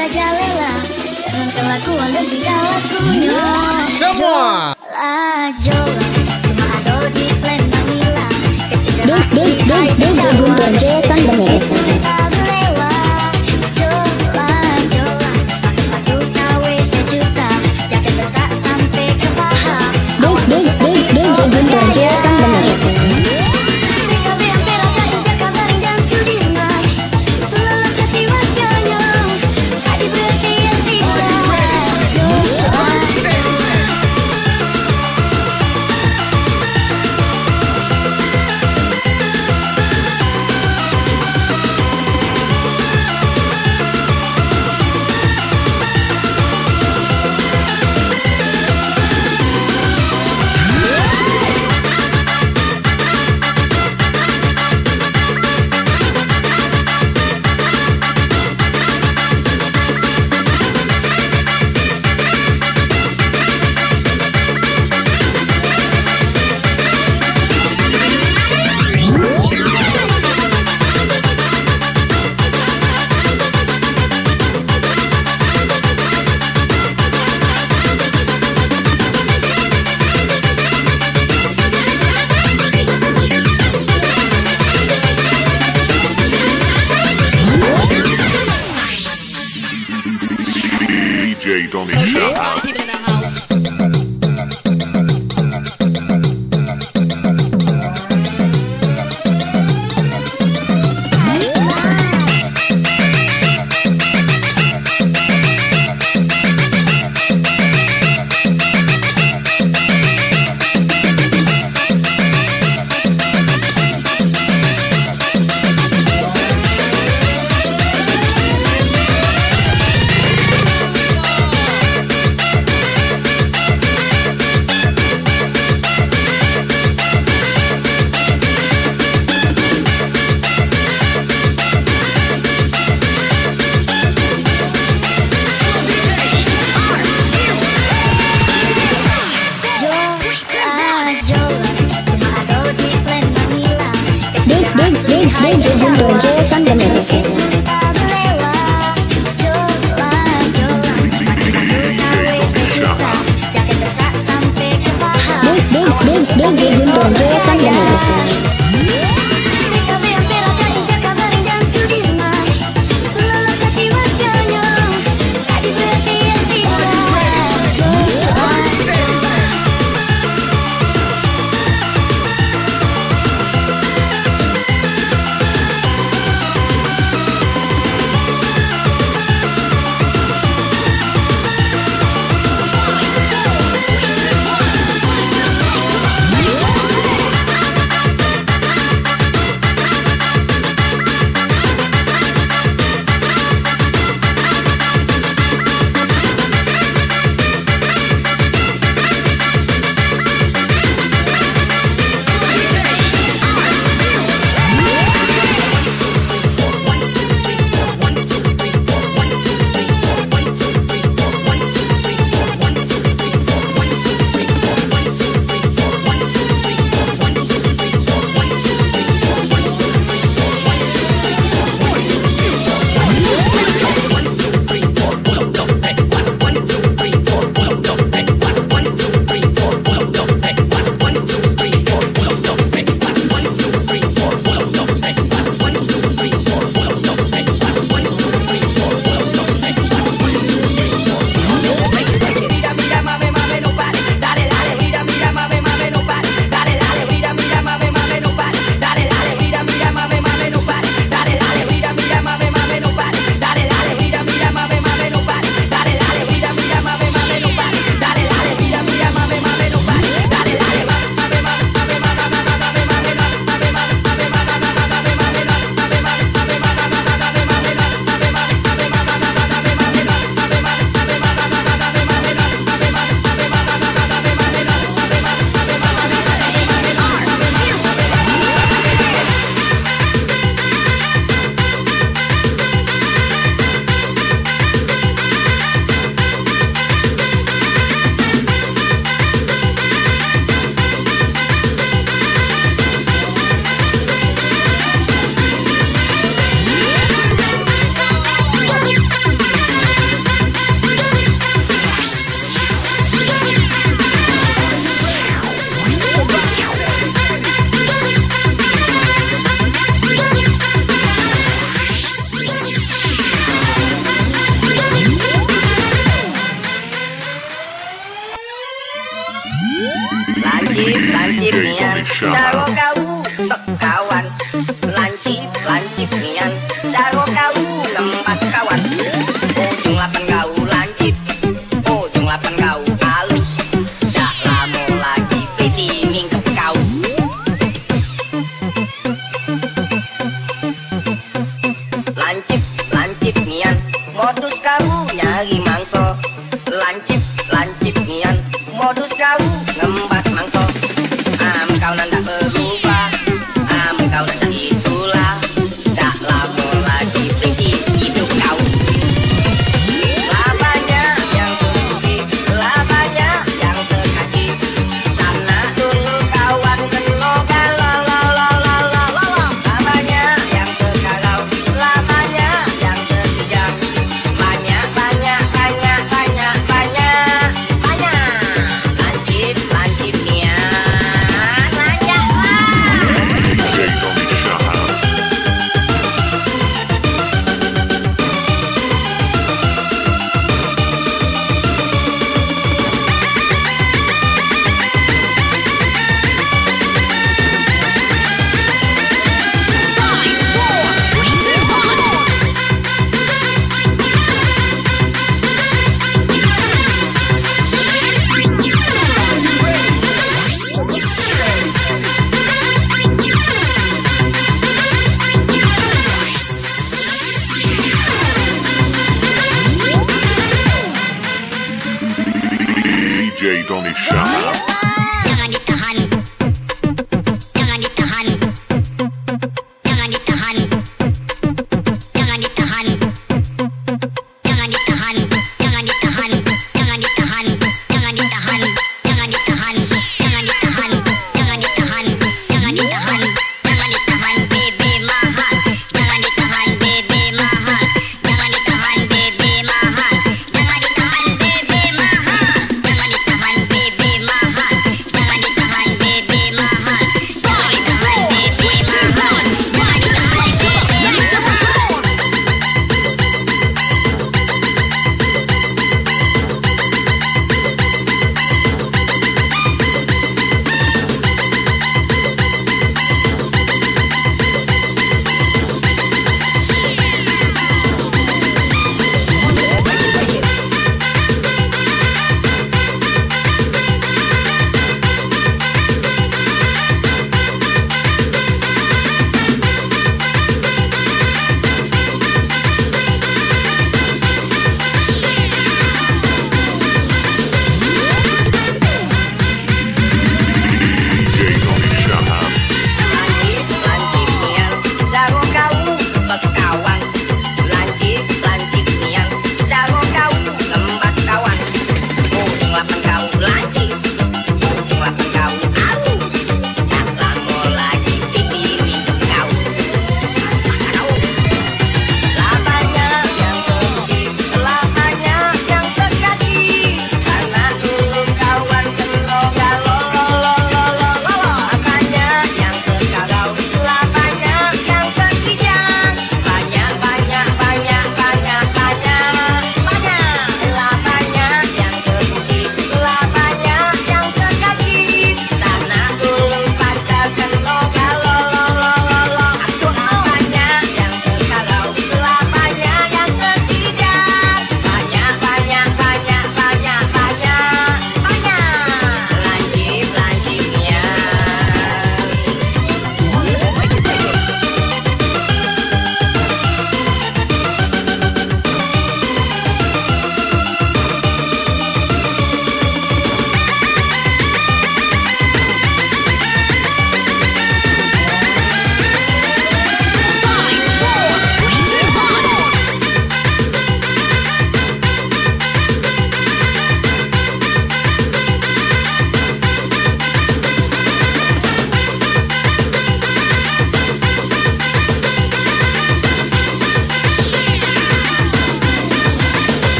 merajalela Dengan kelakuan dan tingkah lakunya Semua Lajola Cuma ada di plan Manila Ding, ding, ding, ding, Guntur Jason Benes. Jola, don't need champagne. donde Dago kau lembat kawan. Ujung lapan kau lancip Ujung lapan kau halus. Tak lama lagi pretty mingkep kau. Lancip, lancip nian. Modus kau nyari mangso Lancip, lancip nian. Modus kau Only shot.